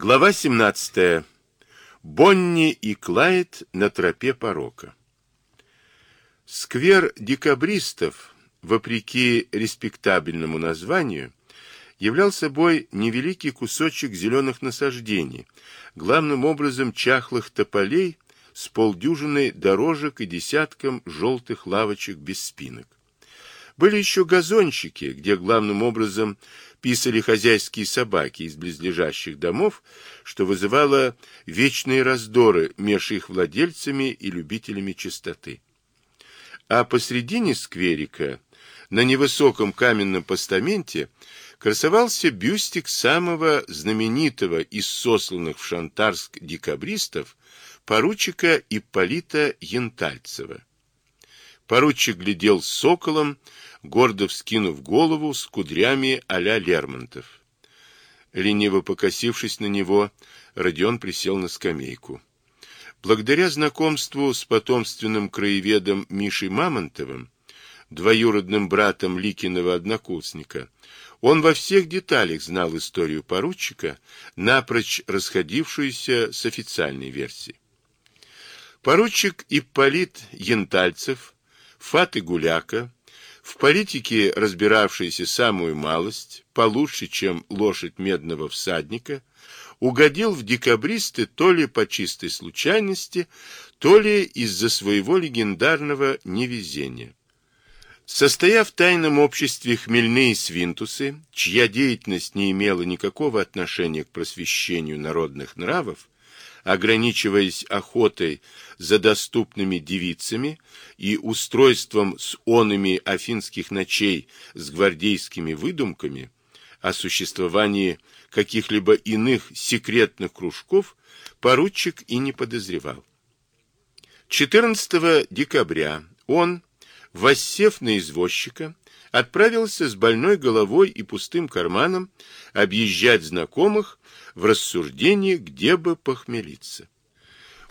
Глава 17. Бонни и Клайд на тропе порока. Сквер декабристов, вопреки респектабельному названию, являл собой невеликий кусочек зеленых насаждений, главным образом чахлых тополей с полдюжиной дорожек и десятком желтых лавочек без спинок. Были еще газончики, где главным образом писали хозяйские собаки из близлежащих домов, что вызывало вечные раздоры между их владельцами и любителями чистоты. А посредине скверика, на невысоком каменном постаменте, красовался бюстик самого знаменитого из сосланных в Шантарск декабристов, поручика Ипполита Янтальцева. Поручик глядел соколом, гордо вскинув голову с кудрями а-ля Лермонтов. Лениво покосившись на него, Родион присел на скамейку. Благодаря знакомству с потомственным краеведом Мишей Мамонтовым, двоюродным братом Ликиного однокурсника, он во всех деталях знал историю поручика, напрочь расходившуюся с официальной версией. Поручик Ипполит Янтальцев, Фаты Гуляка, в политике разбиравшийся самую малость, получше, чем лошадь медного всадника, угодил в декабристы то ли по чистой случайности, то ли из-за своего легендарного невезения. Состояв в тайном обществе хмельные свинтусы, чья деятельность не имела никакого отношения к просвещению народных нравов, ограничиваясь охотой за доступными девицами и устройством с онами афинских ночей с гвардейскими выдумками, о существовании каких-либо иных секретных кружков поручик и не подозревал. 14 декабря он, воссев на извозчика, отправился с больной головой и пустым карманом объезжать знакомых в рассуждении, где бы похмелиться.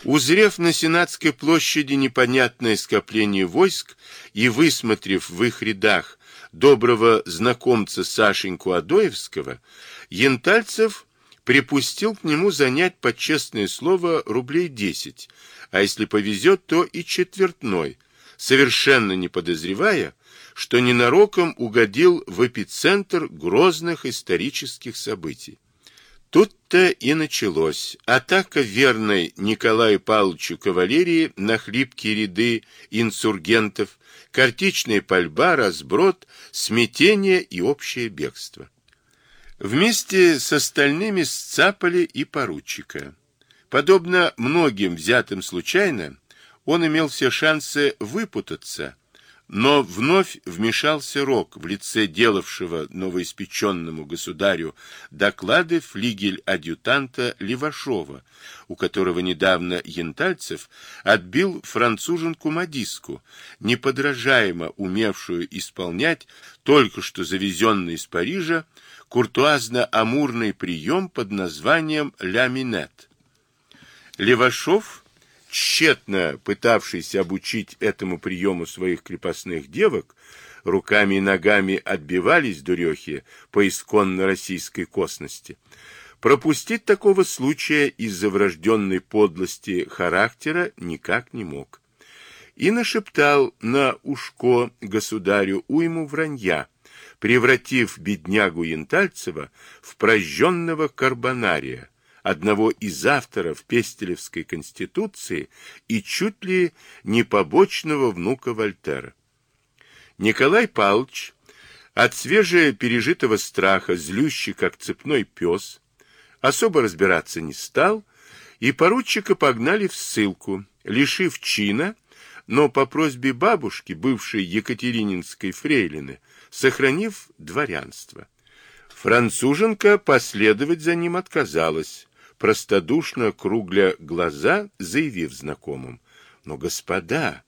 Узрев на Сенатской площади непонятное скопление войск и высмотрев в их рядах доброго знакомца Сашеньку Адоевского, Янтальцев припустил к нему занять под честное слово рублей десять, а если повезет, то и четвертной, совершенно не подозревая, что ненароком угодил в эпицентр грозных исторических событий. Тут-то и началось. Атака верной Николаю Павловичу кавалерии на хлипкие ряды инсургентов, картичная пальба, разброд, смятение и общее бегство. Вместе с остальными сцапали и поручика. Подобно многим взятым случайно, он имел все шансы выпутаться – но вновь вмешался Рок в лице делавшего новоиспеченному государю доклады флигель-адъютанта Левашова, у которого недавно Янтальцев отбил француженку-модистку, неподражаемо умевшую исполнять только что завезенный из Парижа куртуазно-амурный прием под названием «Ля Минет». Левашов тщетно пытавшийся обучить этому приему своих крепостных девок, руками и ногами отбивались дурехи по исконно российской косности. Пропустить такого случая из-за врожденной подлости характера никак не мог. И нашептал на ушко государю уйму вранья, превратив беднягу Янтальцева в прожженного карбонария, одного из авторов Пестелевской конституции и чуть ли не побочного внука Вольтера. Николай Павлович, от свеже пережитого страха, злющий как цепной пес, особо разбираться не стал, и поручика погнали в ссылку, лишив чина, но по просьбе бабушки, бывшей Екатерининской фрейлины, сохранив дворянство. Француженка последовать за ним отказалась, простодушно кругля глаза, заявив знакомым. «Но, господа,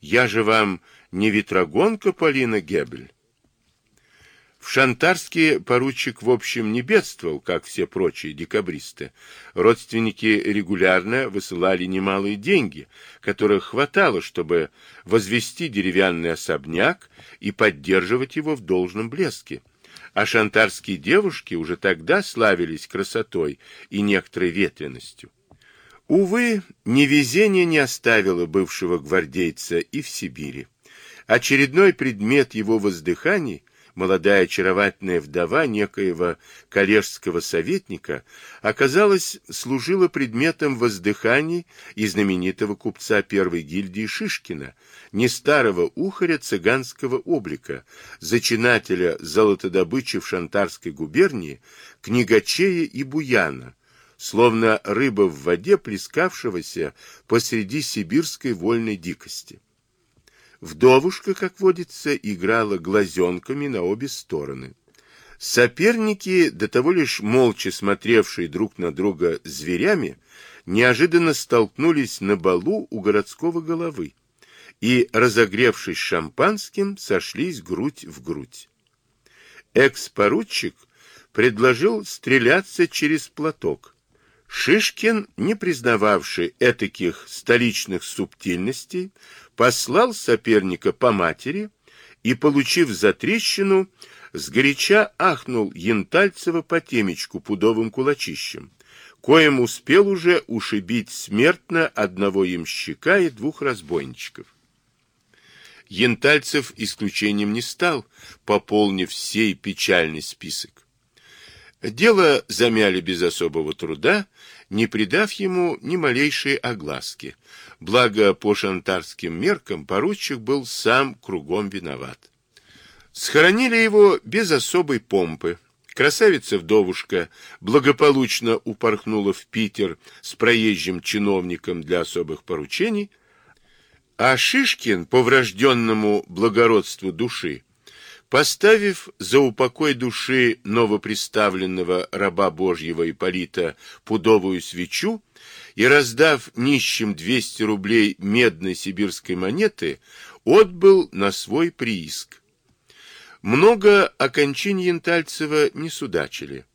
я же вам не ветрогонка Полина Гебель». В Шантарске поручик, в общем, не бедствовал, как все прочие декабристы. Родственники регулярно высылали немалые деньги, которых хватало, чтобы возвести деревянный особняк и поддерживать его в должном блеске а шантарские девушки уже тогда славились красотой и некоторой ветренностью. Увы, невезение не оставило бывшего гвардейца и в Сибири. Очередной предмет его воздыханий молодая очаровательная вдова некоего коллежского советника, оказалось, служила предметом воздыханий и знаменитого купца первой гильдии Шишкина, не старого ухаря цыганского облика, зачинателя золотодобычи в Шантарской губернии, книгачея и буяна, словно рыба в воде, плескавшегося посреди сибирской вольной дикости. Вдовушка, как водится, играла глазенками на обе стороны. Соперники, до того лишь молча смотревшие друг на друга зверями, неожиданно столкнулись на балу у городского головы и, разогревшись шампанским, сошлись грудь в грудь. Экс-поручик предложил стреляться через платок. Шишкин, не признававший этаких столичных субтильностей, послал соперника по матери и, получив затрещину, сгоряча ахнул Янтальцева по темечку пудовым кулачищем, коим успел уже ушибить смертно одного ямщика и двух разбойничков. Янтальцев исключением не стал, пополнив сей печальный список. Дело замяли без особого труда, не придав ему ни малейшей огласки. Благо, по шантарским меркам поручик был сам кругом виноват. Схоронили его без особой помпы. Красавица-вдовушка благополучно упорхнула в Питер с проезжим чиновником для особых поручений, а Шишкин, по врожденному благородству души, Поставив за упокой души новоприставленного раба Божьего Ипполита пудовую свечу и раздав нищим 200 рублей медной сибирской монеты, отбыл на свой прииск. Много о кончине Янтальцева не судачили.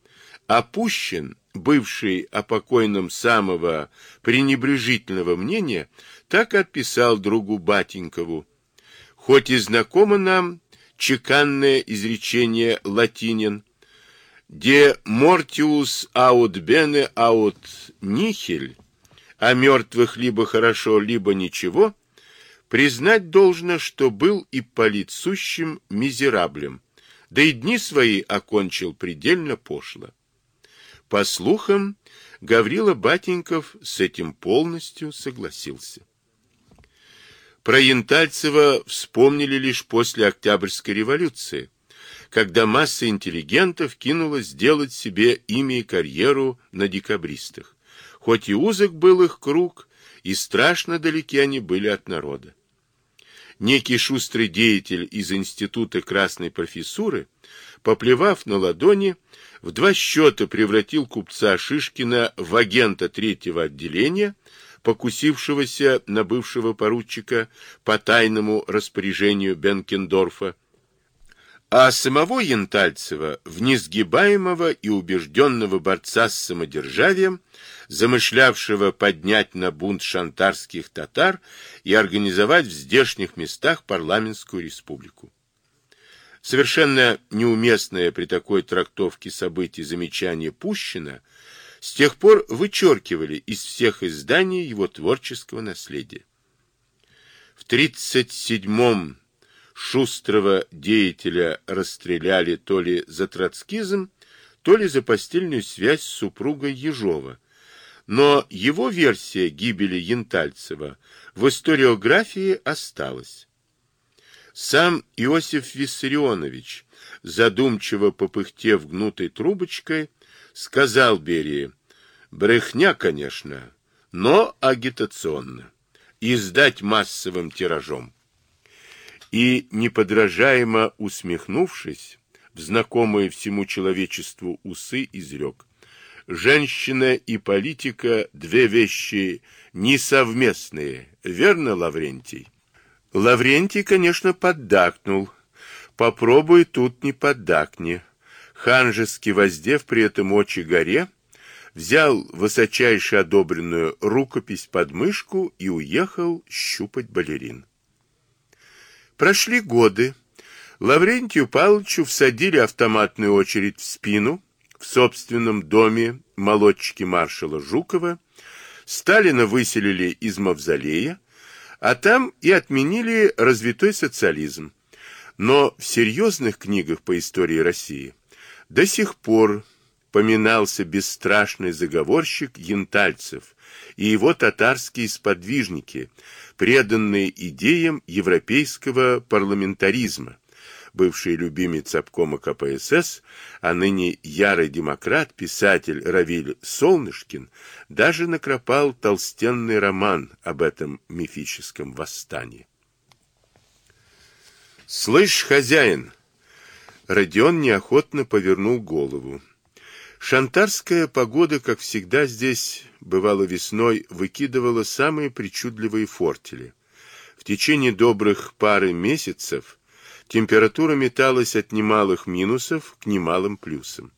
Пущин, бывший о покойном самого пренебрежительного мнения, так отписал другу Батенькову. Хоть и знакомо нам чеканное изречение латинин «De mortius aut bene aut nihil» о мертвых либо хорошо, либо ничего, признать должно, что был и сущим мизераблем, да и дни свои окончил предельно пошло. По слухам, Гаврила Батеньков с этим полностью согласился. Про Янтальцева вспомнили лишь после Октябрьской революции, когда масса интеллигентов кинулась делать себе имя и карьеру на декабристах. Хоть и узок был их круг, и страшно далеки они были от народа. Некий шустрый деятель из Института Красной Профессуры, поплевав на ладони, в два счета превратил купца Шишкина в агента третьего отделения, покусившегося на бывшего поручика по тайному распоряжению Бенкендорфа, а самого Янтальцева в несгибаемого и убежденного борца с самодержавием, замышлявшего поднять на бунт шантарских татар и организовать в здешних местах парламентскую республику. Совершенно неуместное при такой трактовке событий замечание Пущина – с тех пор вычеркивали из всех изданий его творческого наследия. В 37-м шустрого деятеля расстреляли то ли за троцкизм, то ли за постельную связь с супругой Ежова, но его версия гибели Янтальцева в историографии осталась. Сам Иосиф Виссарионович, задумчиво попыхтев гнутой трубочкой, сказал Берии, брехня, конечно, но агитационно, издать массовым тиражом. И, неподражаемо усмехнувшись, в знакомые всему человечеству усы изрек, женщина и политика – две вещи несовместные, верно, Лаврентий? Лаврентий, конечно, поддакнул. Попробуй тут не поддакни ханжески воздев при этом очи горе, взял высочайше одобренную рукопись под мышку и уехал щупать балерин. Прошли годы. Лаврентию Павловичу всадили автоматную очередь в спину в собственном доме молодчики маршала Жукова, Сталина выселили из мавзолея, а там и отменили развитой социализм. Но в серьезных книгах по истории России до сих пор поминался бесстрашный заговорщик Янтальцев и его татарские сподвижники, преданные идеям европейского парламентаризма, бывший любимец обкома КПСС, а ныне ярый демократ, писатель Равиль Солнышкин, даже накропал толстенный роман об этом мифическом восстании. «Слышь, хозяин!» Родион неохотно повернул голову. Шантарская погода, как всегда здесь, бывало весной, выкидывала самые причудливые фортели. В течение добрых пары месяцев температура металась от немалых минусов к немалым плюсам.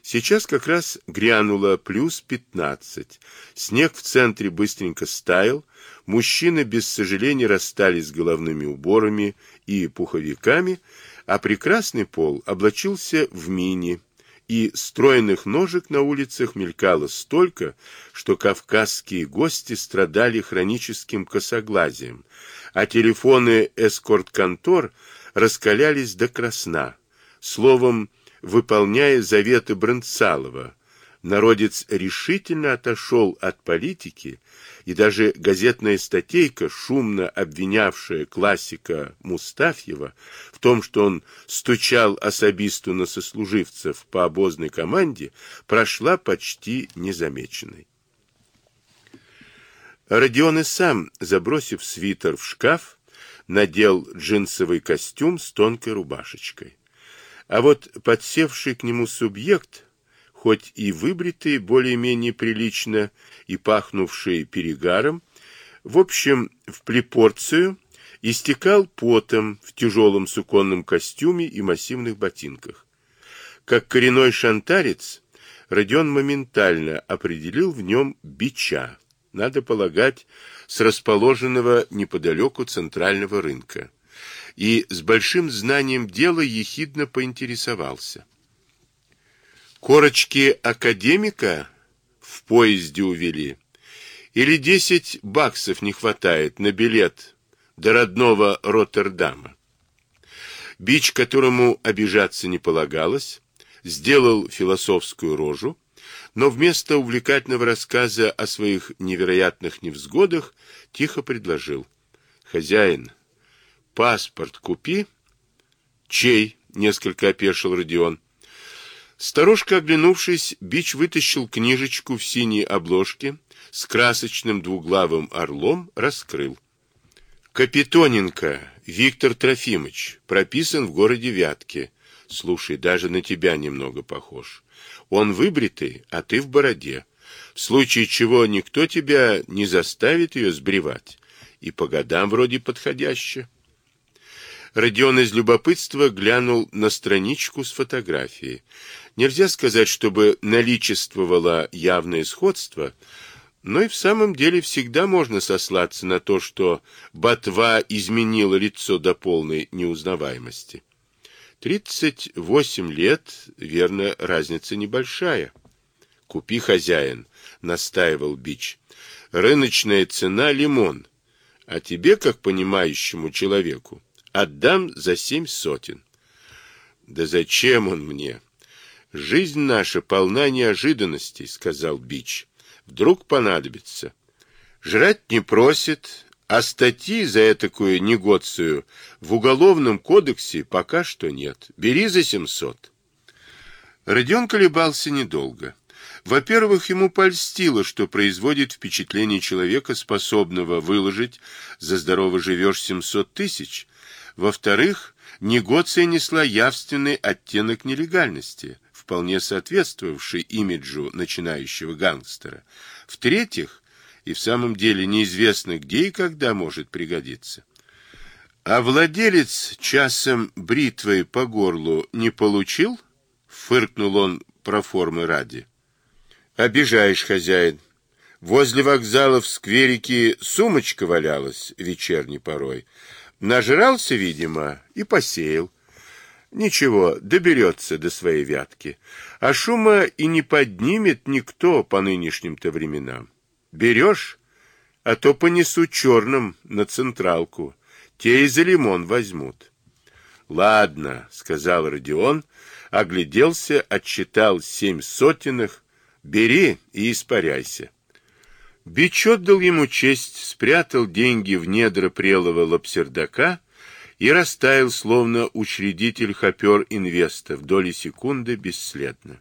Сейчас как раз грянуло плюс 15. Снег в центре быстренько стаял, мужчины без сожаления расстались с головными уборами и пуховиками, а прекрасный пол облачился в мини, и стройных ножек на улицах мелькало столько, что кавказские гости страдали хроническим косоглазием, а телефоны эскорт-контор раскалялись до красна. Словом, выполняя заветы Бронцалова, народец решительно отошел от политики, и даже газетная статейка, шумно обвинявшая классика Мустафьева в том, что он стучал особисту на сослуживцев по обозной команде, прошла почти незамеченной. Родион и сам, забросив свитер в шкаф, надел джинсовый костюм с тонкой рубашечкой. А вот подсевший к нему субъект, хоть и выбритый более-менее прилично и пахнувший перегаром, в общем, в плепорцию, истекал потом в тяжелом суконном костюме и массивных ботинках. Как коренной шантарец, Родион моментально определил в нем бича, надо полагать, с расположенного неподалеку центрального рынка, и с большим знанием дела ехидно поинтересовался. Корочки академика в поезде увели, или десять баксов не хватает на билет до родного Роттердама. Бич, которому обижаться не полагалось, сделал философскую рожу, но вместо увлекательного рассказа о своих невероятных невзгодах тихо предложил. «Хозяин, паспорт купи». «Чей?» — несколько опешил Родион. Старушка, оглянувшись, Бич вытащил книжечку в синей обложке с красочным двуглавым орлом, раскрыл. Капитоненко Виктор Трофимович, прописан в городе Вятке. Слушай, даже на тебя немного похож. Он выбритый, а ты в бороде. В случае чего никто тебя не заставит ее сбривать. И по годам вроде подходяще. Родион из любопытства глянул на страничку с фотографией. Нельзя сказать, чтобы наличествовало явное сходство, но и в самом деле всегда можно сослаться на то, что ботва изменила лицо до полной неузнаваемости. Тридцать восемь лет, верно, разница небольшая. Купи, хозяин, настаивал Бич. Рыночная цена лимон, а тебе, как понимающему человеку, отдам за семь сотен. Да зачем он мне? Жизнь наша полна неожиданностей, сказал Бич. Вдруг понадобится. Жрать не просит, а статьи за такую негоцию в Уголовном кодексе пока что нет. Бери за 700. Родион колебался недолго. Во-первых, ему польстило, что производит впечатление человека, способного выложить «за здорово живешь 700 тысяч». Во-вторых, негоция несла явственный оттенок нелегальности, вполне соответствовавший имиджу начинающего гангстера. В-третьих, и в самом деле неизвестно, где и когда может пригодиться. А владелец часом бритвой по горлу не получил? Фыркнул он про формы ради. Обижаешь, хозяин. Возле вокзала в скверике сумочка валялась вечерней порой. Нажрался, видимо, и посеял. Ничего, доберется до своей вятки. А шума и не поднимет никто по нынешним-то временам. Берешь, а то понесу черным на централку. Те и за лимон возьмут. Ладно, сказал Родион, огляделся, отчитал семь сотенных. Бери и испаряйся. Бич отдал ему честь, спрятал деньги в недра прелого лапсердака и растаял, словно учредитель хопер инвеста, в доли секунды бесследно.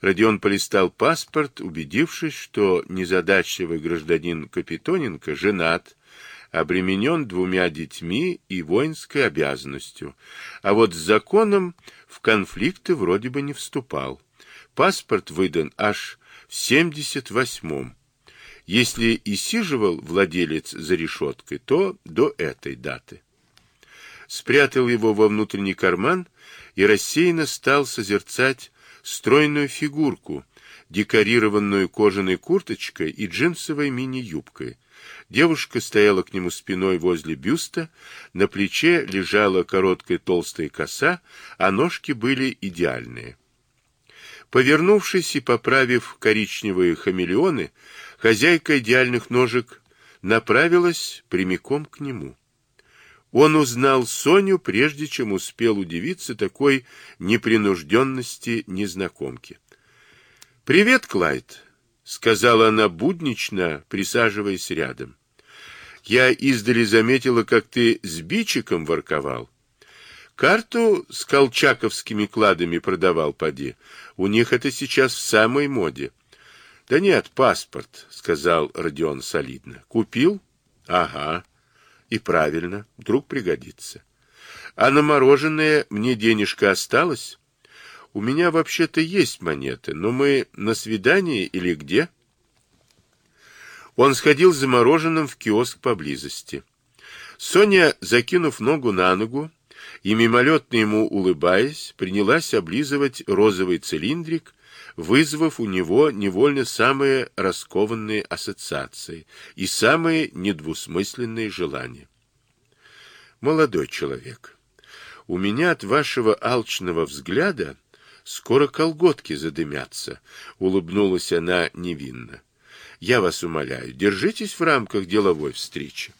Родион полистал паспорт, убедившись, что незадачливый гражданин Капитоненко женат, обременен двумя детьми и воинской обязанностью, а вот с законом в конфликты вроде бы не вступал. Паспорт выдан аж в 78-м. Если и сиживал владелец за решеткой, то до этой даты спрятал его во внутренний карман и рассеянно стал созерцать стройную фигурку, декорированную кожаной курточкой и джинсовой мини-юбкой. Девушка стояла к нему спиной возле бюста, на плече лежала короткая толстая коса, а ножки были идеальные. Повернувшись и поправив коричневые хамелеоны, хозяйка идеальных ножек направилась прямиком к нему. Он узнал Соню, прежде чем успел удивиться такой непринужденности незнакомки. «Привет, Клайд», — сказала она буднично, присаживаясь рядом. «Я издали заметила, как ты с бичиком ворковал. Карту с колчаковскими кладами продавал, поди. У них это сейчас в самой моде». «Да нет, паспорт», — сказал Родион солидно. «Купил?» «Ага». И правильно, вдруг пригодится. А на мороженое мне денежка осталась? У меня вообще-то есть монеты, но мы на свидании или где? Он сходил за мороженым в киоск поблизости. Соня, закинув ногу на ногу и мимолетно ему улыбаясь, принялась облизывать розовый цилиндрик, вызвав у него невольно самые раскованные ассоциации и самые недвусмысленные желания. Молодой человек, у меня от вашего алчного взгляда скоро колготки задымятся, улыбнулась она невинно. Я вас умоляю, держитесь в рамках деловой встречи.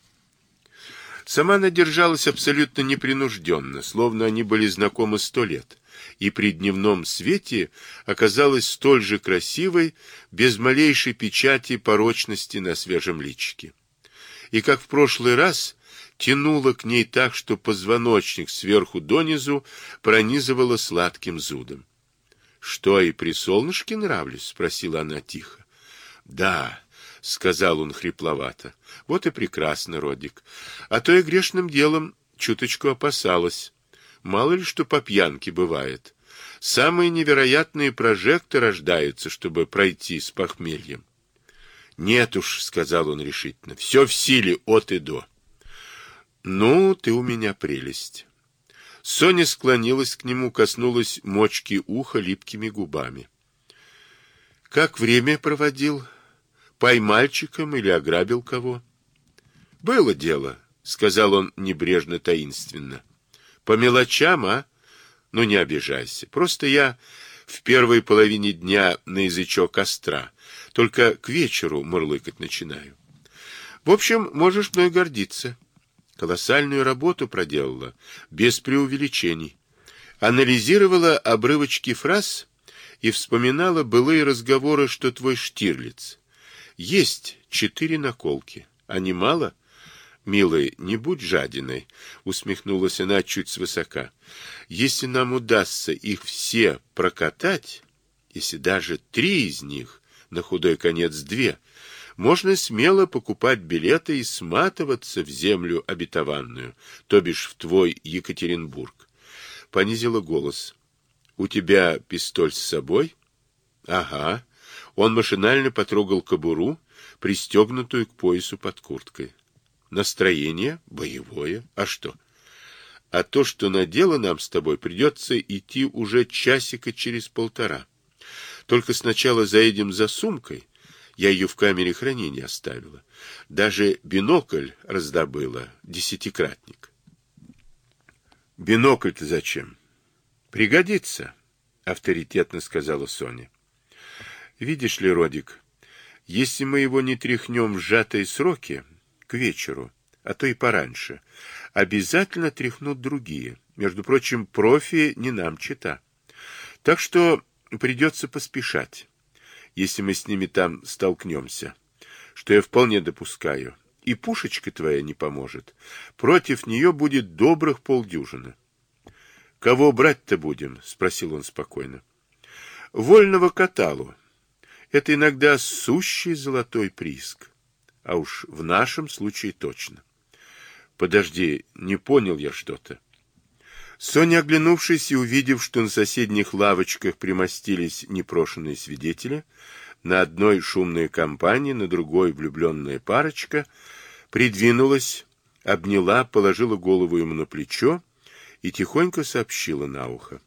Сама она держалась абсолютно непринужденно, словно они были знакомы сто лет и при дневном свете оказалась столь же красивой, без малейшей печати порочности на свежем личике. И как в прошлый раз тянуло к ней так, что позвоночник сверху донизу пронизывало сладким зудом. — Что, и при солнышке нравлюсь? — спросила она тихо. — Да, — сказал он хрипловато. — Вот и прекрасно, Родик. А то я грешным делом чуточку опасалась. Мало ли что по пьянке бывает. Самые невероятные прожекты рождаются, чтобы пройти с похмельем. «Нет уж», — сказал он решительно, — «все в силе от и до». «Ну, ты у меня прелесть». Соня склонилась к нему, коснулась мочки уха липкими губами. «Как время проводил? Поймальчиком или ограбил кого?» «Было дело», — сказал он небрежно таинственно. По мелочам, а? Ну, не обижайся. Просто я в первой половине дня на язычок костра. Только к вечеру мурлыкать начинаю. В общем, можешь мной гордиться. Колоссальную работу проделала, без преувеличений. Анализировала обрывочки фраз и вспоминала былые разговоры, что твой Штирлиц. Есть четыре наколки. А не мало? «Милый, не будь жадиной», — усмехнулась она чуть свысока. «Если нам удастся их все прокатать, если даже три из них, на худой конец две, можно смело покупать билеты и сматываться в землю обетованную, то бишь в твой Екатеринбург». Понизила голос. «У тебя пистоль с собой?» «Ага». Он машинально потрогал кобуру, пристегнутую к поясу под курткой. Настроение боевое. А что? А то, что на дело нам с тобой придется идти уже часика через полтора. Только сначала заедем за сумкой, Я ее в камере хранения оставила. Даже бинокль раздобыла, десятикратник. Бинокль-то зачем? Пригодится, авторитетно сказала Соня. Видишь ли, Родик, если мы его не тряхнем в сжатые сроки, к вечеру, а то и пораньше, обязательно тряхнут другие. Между прочим, профи не нам чита. Так что придется поспешать, если мы с ними там столкнемся, что я вполне допускаю. И пушечка твоя не поможет. Против нее будет добрых полдюжины. — Кого брать-то будем? — спросил он спокойно. — Вольного каталу. Это иногда сущий золотой прииск. А уж в нашем случае точно. Подожди, не понял я что-то. Соня, оглянувшись и увидев, что на соседних лавочках примостились непрошенные свидетели, на одной шумная компания, на другой влюбленная парочка, придвинулась, обняла, положила голову ему на плечо и тихонько сообщила на ухо.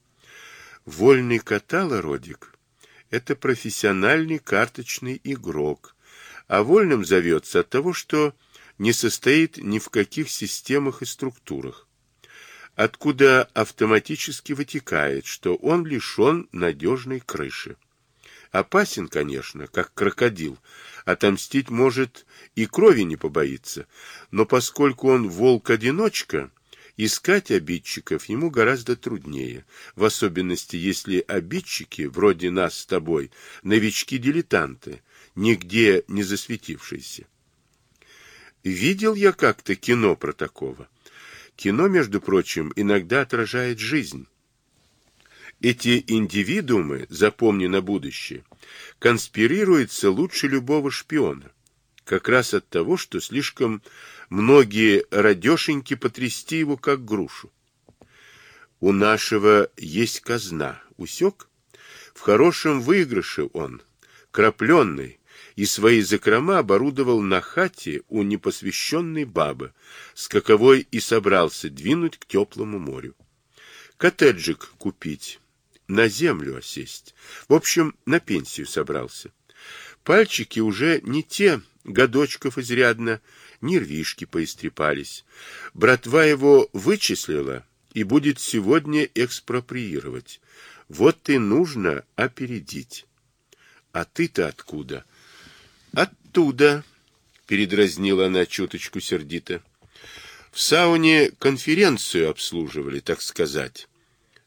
Вольный катала, Родик, это профессиональный карточный игрок, а вольным зовется от того, что не состоит ни в каких системах и структурах откуда автоматически вытекает, что он лишен надежной крыши. Опасен, конечно, как крокодил, отомстить может и крови не побоится, но поскольку он волк-одиночка, искать обидчиков ему гораздо труднее, в особенности если обидчики, вроде нас с тобой, новички-дилетанты, нигде не засветившиеся. Видел я как-то кино про такого. Кино, между прочим, иногда отражает жизнь. Эти индивидуумы, запомни на будущее, конспирируются лучше любого шпиона. Как раз от того, что слишком многие радешеньки потрясти его, как грушу. У нашего есть казна, усек? В хорошем выигрыше он, крапленный, и свои закрома оборудовал на хате у непосвященной бабы, с каковой и собрался двинуть к теплому морю. Коттеджик купить, на землю осесть. В общем, на пенсию собрался. Пальчики уже не те, годочков изрядно, нервишки поистрепались. Братва его вычислила и будет сегодня экспроприировать. Вот и нужно опередить. А ты-то откуда? Оттуда, передразнила она чуточку сердито. В сауне конференцию обслуживали, так сказать.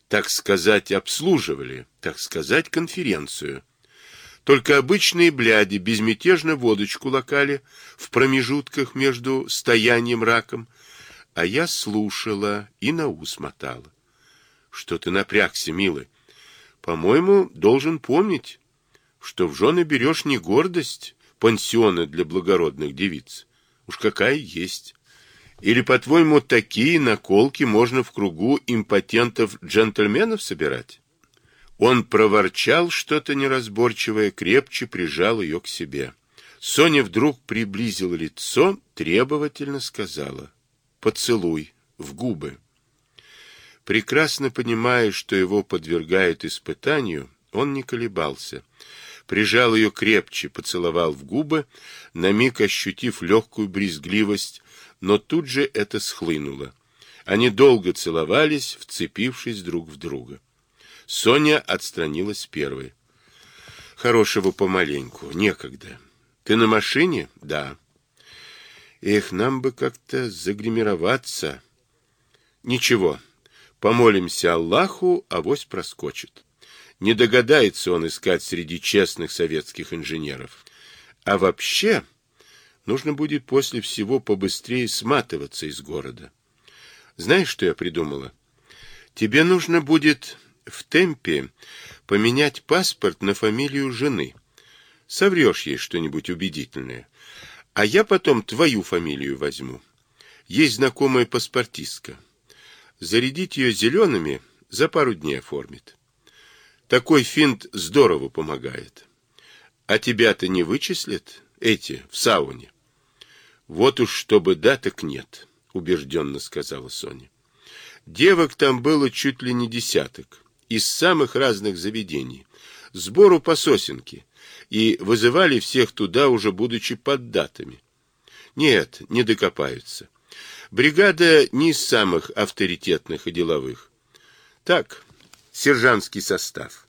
Так сказать, обслуживали, так сказать, конференцию. Только обычные бляди безмятежно водочку локали в промежутках между стоянием раком, а я слушала и на ус мотала. Что ты напрягся, милый? По-моему, должен помнить, что в жены берешь не гордость, пансионы для благородных девиц. Уж какая есть. Или, по-твоему, такие наколки можно в кругу импотентов-джентльменов собирать? Он проворчал что-то неразборчивое, крепче прижал ее к себе. Соня вдруг приблизила лицо, требовательно сказала «Поцелуй в губы». Прекрасно понимая, что его подвергают испытанию, он не колебался прижал ее крепче, поцеловал в губы, на миг ощутив легкую брезгливость, но тут же это схлынуло. Они долго целовались, вцепившись друг в друга. Соня отстранилась первой. Хорошего помаленьку, некогда. Ты на машине? Да. Эх, нам бы как-то загримироваться. Ничего, помолимся Аллаху, авось проскочит. Не догадается он искать среди честных советских инженеров. А вообще, нужно будет после всего побыстрее сматываться из города. Знаешь, что я придумала? Тебе нужно будет в темпе поменять паспорт на фамилию жены. Соврешь ей что-нибудь убедительное. А я потом твою фамилию возьму. Есть знакомая паспортистка. Зарядить ее зелеными за пару дней оформит. Такой финт здорово помогает. А тебя-то не вычислят эти в сауне? Вот уж чтобы да, так нет, убежденно сказала Соня. Девок там было чуть ли не десяток, из самых разных заведений. Сбору по сосенке. и вызывали всех туда, уже будучи поддатыми. Нет, не докопаются. Бригада не из самых авторитетных и деловых. Так, сержантский состав.